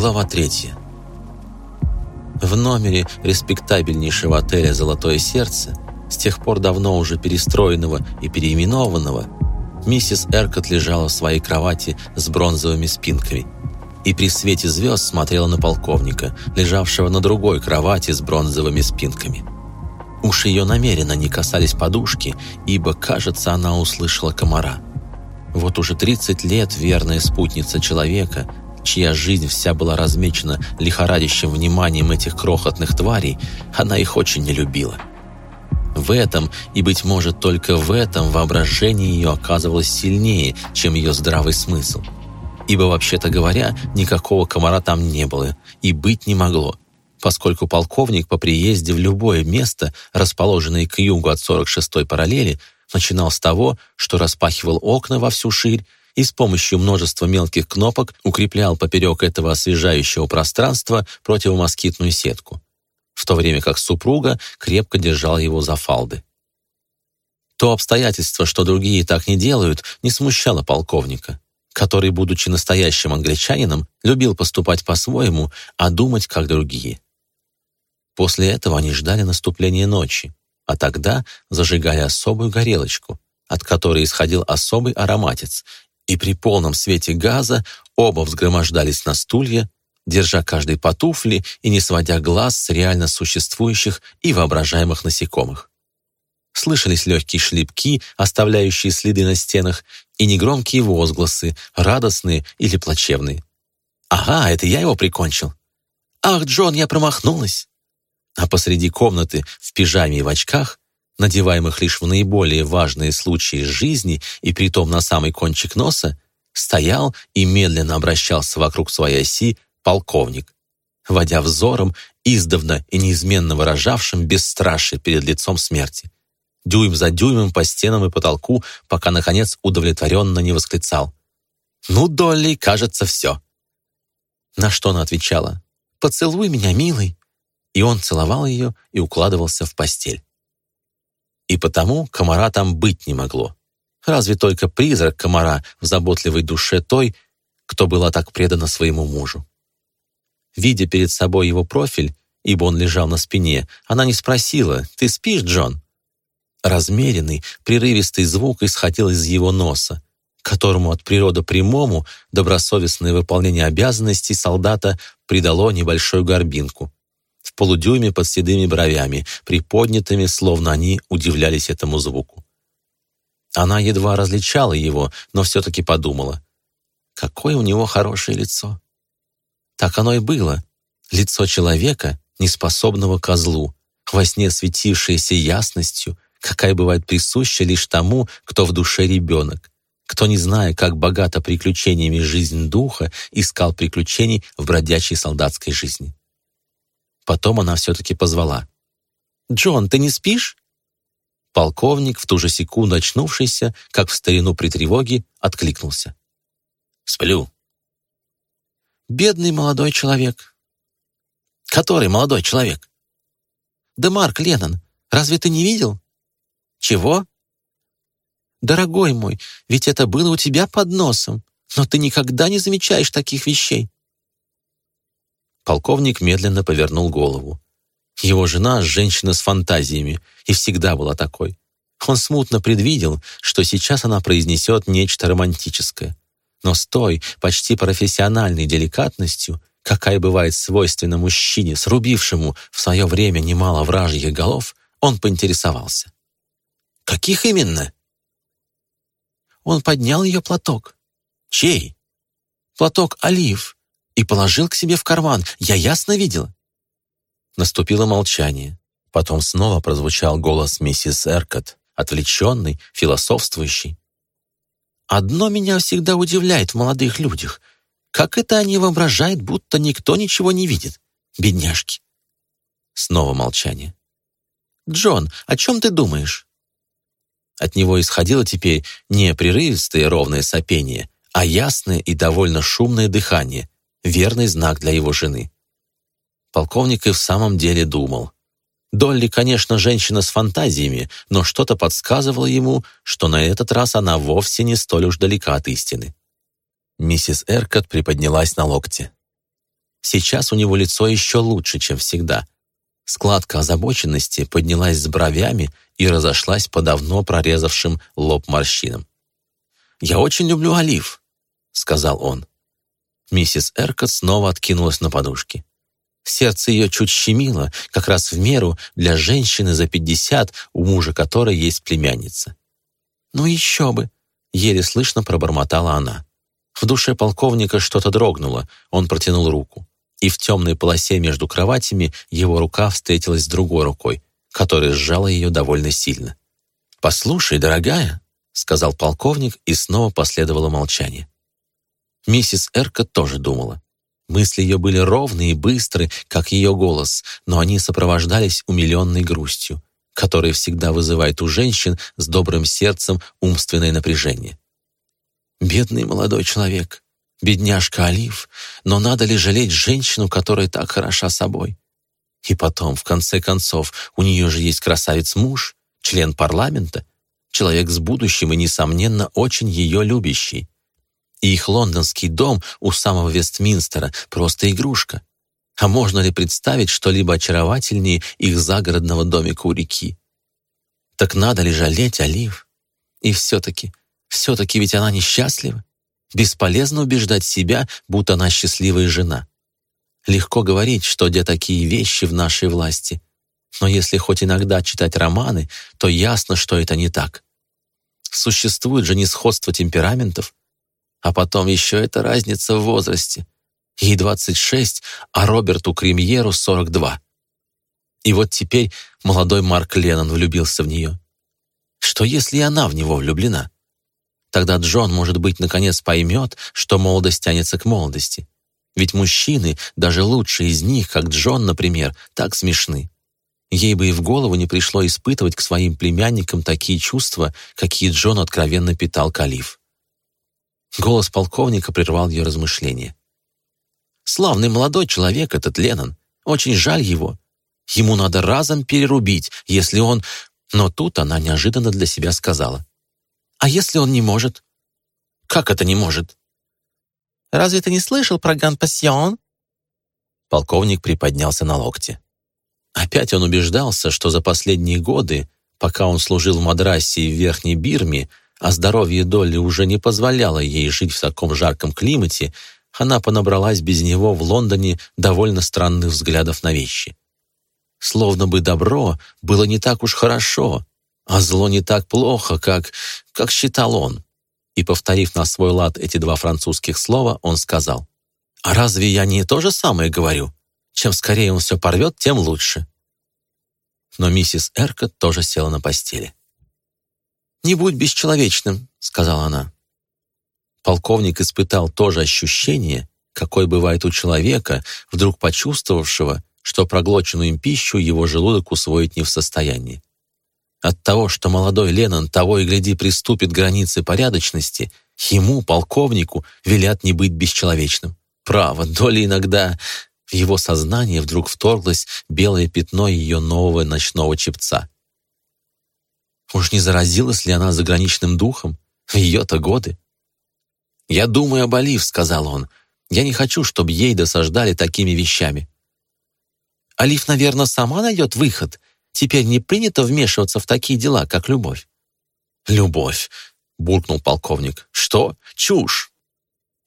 Глава третья. В номере респектабельнейшего отеля «Золотое сердце», с тех пор давно уже перестроенного и переименованного, миссис Эркот лежала в своей кровати с бронзовыми спинками и при свете звезд смотрела на полковника, лежавшего на другой кровати с бронзовыми спинками. Уж ее намеренно не касались подушки, ибо, кажется, она услышала комара. Вот уже 30 лет верная спутница человека, чья жизнь вся была размечена лихорадящим вниманием этих крохотных тварей, она их очень не любила. В этом, и, быть может, только в этом воображение ее оказывалось сильнее, чем ее здравый смысл. Ибо, вообще-то говоря, никакого комара там не было и быть не могло, поскольку полковник по приезде в любое место, расположенное к югу от 46-й параллели, начинал с того, что распахивал окна во всю ширь и с помощью множества мелких кнопок укреплял поперек этого освежающего пространства противомоскитную сетку, в то время как супруга крепко держала его за фалды. То обстоятельство, что другие так не делают, не смущало полковника, который, будучи настоящим англичанином, любил поступать по-своему, а думать как другие. После этого они ждали наступления ночи, а тогда зажигали особую горелочку, от которой исходил особый ароматец, и при полном свете газа оба взгромождались на стулья, держа каждый по туфле и не сводя глаз с реально существующих и воображаемых насекомых. Слышались легкие шлепки, оставляющие следы на стенах, и негромкие возгласы, радостные или плачевные. «Ага, это я его прикончил!» «Ах, Джон, я промахнулась!» А посреди комнаты в пижаме и в очках надеваемых лишь в наиболее важные случаи жизни и притом на самый кончик носа, стоял и медленно обращался вокруг своей оси полковник, водя взором, издавна и неизменно выражавшим бесстрашие перед лицом смерти, дюйм за дюймом по стенам и потолку, пока, наконец, удовлетворенно не восклицал. «Ну, Долли, кажется, все». На что она отвечала? «Поцелуй меня, милый». И он целовал ее и укладывался в постель и потому комара там быть не могло. Разве только призрак комара в заботливой душе той, кто была так предана своему мужу. Видя перед собой его профиль, ибо он лежал на спине, она не спросила «Ты спишь, Джон?» Размеренный, прерывистый звук исходил из его носа, которому от природы прямому добросовестное выполнение обязанностей солдата придало небольшую горбинку в полудюйме под седыми бровями, приподнятыми, словно они удивлялись этому звуку. Она едва различала его, но все-таки подумала, какое у него хорошее лицо. Так оно и было. Лицо человека, неспособного козлу, во сне светившееся ясностью, какая бывает присуща лишь тому, кто в душе ребенок, кто, не зная, как богата приключениями жизнь духа, искал приключений в бродячей солдатской жизни. Потом она все-таки позвала. «Джон, ты не спишь?» Полковник, в ту же секунду очнувшийся, как в старину при тревоге, откликнулся. «Сплю». «Бедный молодой человек». «Который молодой человек?» «Да Марк Леннон. Разве ты не видел?» «Чего?» «Дорогой мой, ведь это было у тебя под носом, но ты никогда не замечаешь таких вещей. Полковник медленно повернул голову. Его жена — женщина с фантазиями, и всегда была такой. Он смутно предвидел, что сейчас она произнесет нечто романтическое. Но с той, почти профессиональной деликатностью, какая бывает свойственна мужчине, срубившему в свое время немало вражьих голов, он поинтересовался. «Каких именно?» Он поднял ее платок. «Чей?» «Платок Олив и положил к себе в карман. Я ясно видела». Наступило молчание. Потом снова прозвучал голос миссис Эркот, отвлеченный, философствующий. «Одно меня всегда удивляет в молодых людях. Как это они воображают, будто никто ничего не видит? Бедняжки!» Снова молчание. «Джон, о чем ты думаешь?» От него исходило теперь не прерывистое ровное сопение, а ясное и довольно шумное дыхание, верный знак для его жены. Полковник и в самом деле думал. Долли, конечно, женщина с фантазиями, но что-то подсказывало ему, что на этот раз она вовсе не столь уж далека от истины. Миссис Эркот приподнялась на локте. Сейчас у него лицо еще лучше, чем всегда. Складка озабоченности поднялась с бровями и разошлась по давно прорезавшим лоб морщинам. «Я очень люблю олив», — сказал он. Миссис Эркот снова откинулась на подушки. Сердце ее чуть щемило, как раз в меру для женщины за пятьдесят, у мужа которой есть племянница. «Ну еще бы!» — еле слышно пробормотала она. В душе полковника что-то дрогнуло, он протянул руку. И в темной полосе между кроватями его рука встретилась с другой рукой, которая сжала ее довольно сильно. «Послушай, дорогая», — сказал полковник, и снова последовало молчание. Миссис Эрка тоже думала. Мысли ее были ровные и быстры, как ее голос, но они сопровождались умиленной грустью, которая всегда вызывает у женщин с добрым сердцем умственное напряжение. Бедный молодой человек, бедняжка Олив, но надо ли жалеть женщину, которая так хороша собой? И потом, в конце концов, у нее же есть красавец-муж, член парламента, человек с будущим и, несомненно, очень ее любящий. И их лондонский дом у самого Вестминстера — просто игрушка. А можно ли представить что-либо очаровательнее их загородного домика у реки? Так надо ли жалеть Олив? И все-таки все-таки ведь она несчастлива. Бесполезно убеждать себя, будто она счастливая жена. Легко говорить, что где такие вещи в нашей власти. Но если хоть иногда читать романы, то ясно, что это не так. Существует же несходство темпераментов. А потом еще эта разница в возрасте. Ей 26, а Роберту Кремьеру 42. И вот теперь молодой Марк Леннон влюбился в нее. Что если и она в него влюблена? Тогда Джон, может быть, наконец поймет, что молодость тянется к молодости. Ведь мужчины, даже лучшие из них, как Джон, например, так смешны. Ей бы и в голову не пришло испытывать к своим племянникам такие чувства, какие Джон откровенно питал Калиф. Голос полковника прервал ее размышления. «Славный молодой человек этот Леннон. Очень жаль его. Ему надо разом перерубить, если он...» Но тут она неожиданно для себя сказала. А если он не может? Как это не может? Разве ты не слышал про Ган-Пассион? Полковник приподнялся на локте. Опять он убеждался, что за последние годы, пока он служил в Мадрасе и в Верхней Бирме, а здоровье Долли уже не позволяло ей жить в таком жарком климате, она понабралась без него в Лондоне довольно странных взглядов на вещи. Словно бы добро было не так уж хорошо, а зло не так плохо, как... как считал он. И, повторив на свой лад эти два французских слова, он сказал, «А разве я не то же самое говорю? Чем скорее он все порвет, тем лучше». Но миссис Эркот тоже села на постели. «Не будь бесчеловечным», — сказала она. Полковник испытал то же ощущение, какое бывает у человека, вдруг почувствовавшего, что проглоченную им пищу его желудок усвоить не в состоянии. От того, что молодой Леннон того и гляди приступит границы порядочности, ему, полковнику, велят не быть бесчеловечным. Право, доли иногда в его сознание вдруг вторглось белое пятно ее нового ночного чепца. Уж не заразилась ли она заграничным духом ее-то годы? «Я думаю об Олив», — сказал он. «Я не хочу, чтобы ей досаждали такими вещами». «Олив, наверное, сама найдет выход», Теперь не принято вмешиваться в такие дела, как любовь». «Любовь», — буркнул полковник. «Что? Чушь!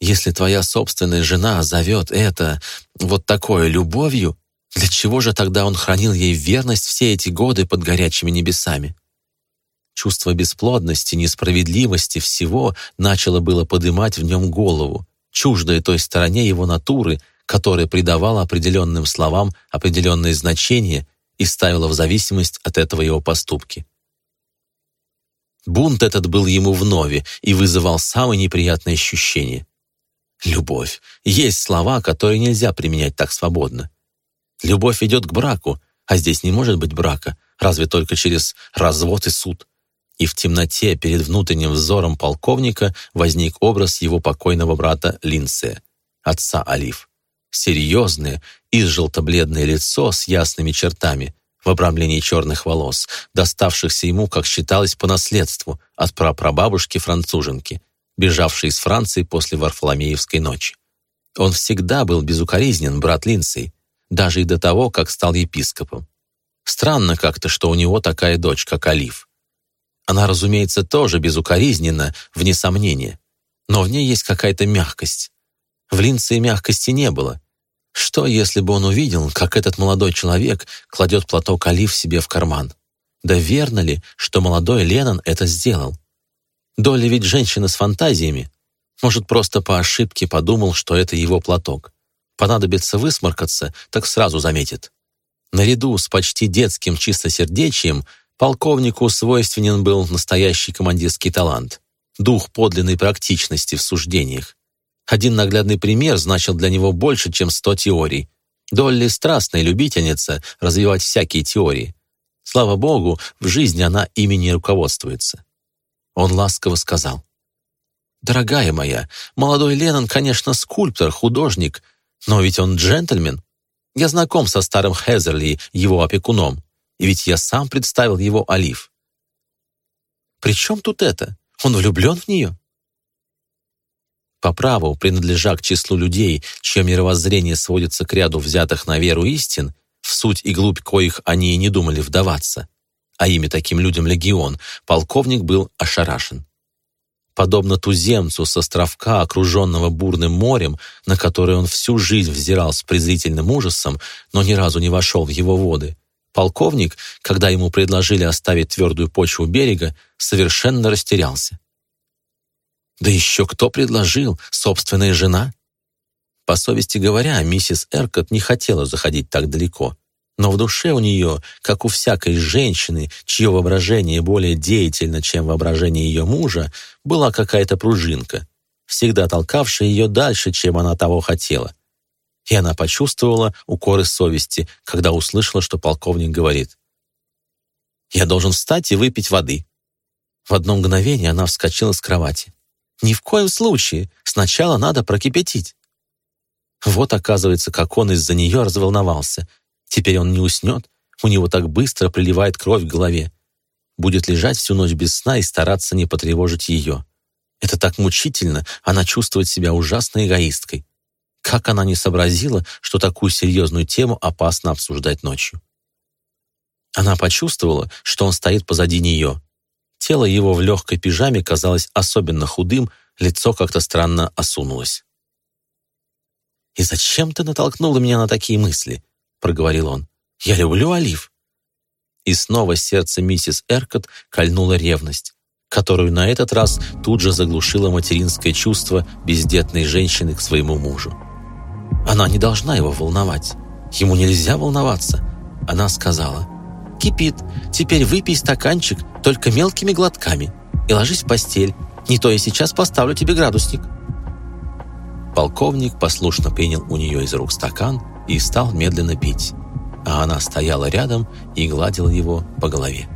Если твоя собственная жена зовет это вот такое любовью, для чего же тогда он хранил ей верность все эти годы под горячими небесами?» Чувство бесплодности, несправедливости всего начало было подымать в нем голову, чуждое той стороне его натуры, которая придавала определенным словам определенное значение и ставила в зависимость от этого его поступки. Бунт этот был ему вновь и вызывал самые неприятные ощущения. Любовь. Есть слова, которые нельзя применять так свободно. Любовь идет к браку, а здесь не может быть брака, разве только через развод и суд. И в темноте перед внутренним взором полковника возник образ его покойного брата Линдсея, отца Олив серьезное и желто-бледное лицо с ясными чертами в обрамлении черных волос, доставшихся ему, как считалось, по наследству от прапрабабушки-француженки, бежавшей из Франции после Варфоломеевской ночи. Он всегда был безукоризнен, брат Линдсей, даже и до того, как стал епископом. Странно как-то, что у него такая дочь, как Олив. Она, разумеется, тоже безукоризненна, вне сомнения. Но в ней есть какая-то мягкость. В Линдсее мягкости не было. Что, если бы он увидел, как этот молодой человек кладет платок Олив себе в карман? Да верно ли, что молодой Леннон это сделал? Долли ведь женщина с фантазиями. Может, просто по ошибке подумал, что это его платок. Понадобится высморкаться, так сразу заметит. Наряду с почти детским чистосердечием полковнику свойственен был настоящий командирский талант, дух подлинной практичности в суждениях. Один наглядный пример значил для него больше, чем сто теорий. Долли страстная любительница развивать всякие теории. Слава богу, в жизни она ими не руководствуется. Он ласково сказал. «Дорогая моя, молодой Леннон, конечно, скульптор, художник, но ведь он джентльмен. Я знаком со старым Хезерли, его опекуном, и ведь я сам представил его Олив. При чем тут это? Он влюблен в нее?» По праву, принадлежа к числу людей, чье мировоззрение сводится к ряду взятых на веру истин, в суть и глубь коих они и не думали вдаваться, а ими таким людям легион, полковник был ошарашен. Подобно туземцу с островка, окруженного бурным морем, на который он всю жизнь взирал с презрительным ужасом, но ни разу не вошел в его воды, полковник, когда ему предложили оставить твердую почву берега, совершенно растерялся. Да еще кто предложил? Собственная жена? По совести говоря, миссис Эркот не хотела заходить так далеко. Но в душе у нее, как у всякой женщины, чье воображение более деятельно, чем воображение ее мужа, была какая-то пружинка, всегда толкавшая ее дальше, чем она того хотела. И она почувствовала укоры совести, когда услышала, что полковник говорит. «Я должен встать и выпить воды». В одно мгновение она вскочила с кровати. Ни в коем случае. Сначала надо прокипятить. Вот, оказывается, как он из-за нее разволновался. Теперь он не уснет, у него так быстро приливает кровь к голове. Будет лежать всю ночь без сна и стараться не потревожить ее. Это так мучительно, она чувствует себя ужасной эгоисткой. Как она не сообразила, что такую серьезную тему опасно обсуждать ночью? Она почувствовала, что он стоит позади нее, Тело его в легкой пижаме казалось особенно худым, лицо как-то странно осунулось. «И зачем ты натолкнула меня на такие мысли?» — проговорил он. «Я люблю Олив». И снова сердце миссис Эркот кольнула ревность, которую на этот раз тут же заглушило материнское чувство бездетной женщины к своему мужу. Она не должна его волновать. Ему нельзя волноваться. Она сказала, «Кипит. Теперь выпей стаканчик только мелкими глотками, и ложись в постель. Не то я сейчас поставлю тебе градусник». Полковник послушно принял у нее из рук стакан и стал медленно пить, а она стояла рядом и гладила его по голове.